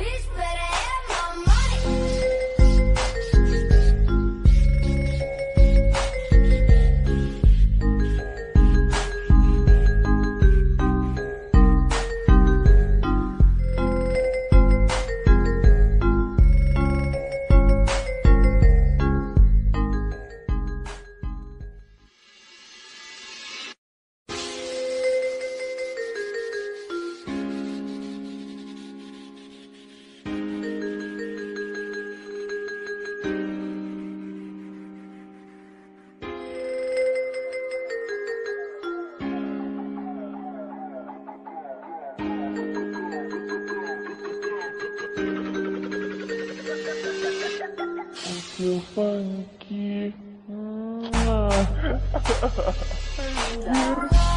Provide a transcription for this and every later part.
Bitch, so funky. Ah.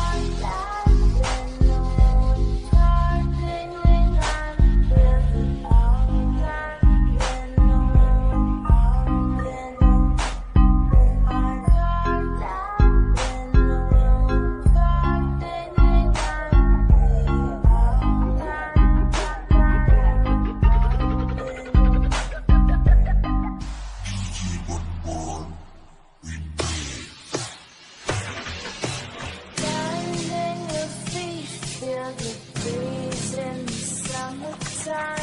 in the summertime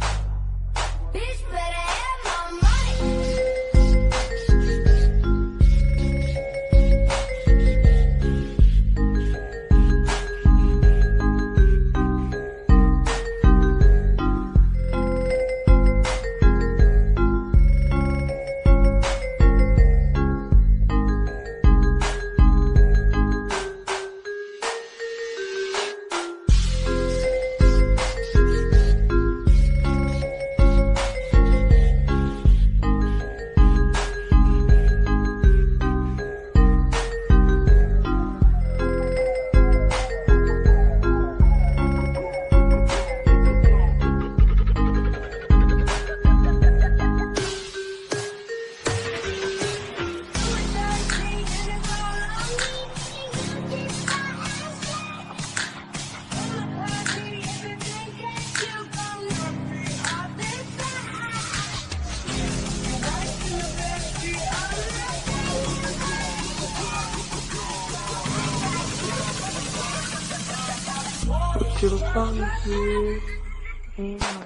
can find you. Mm.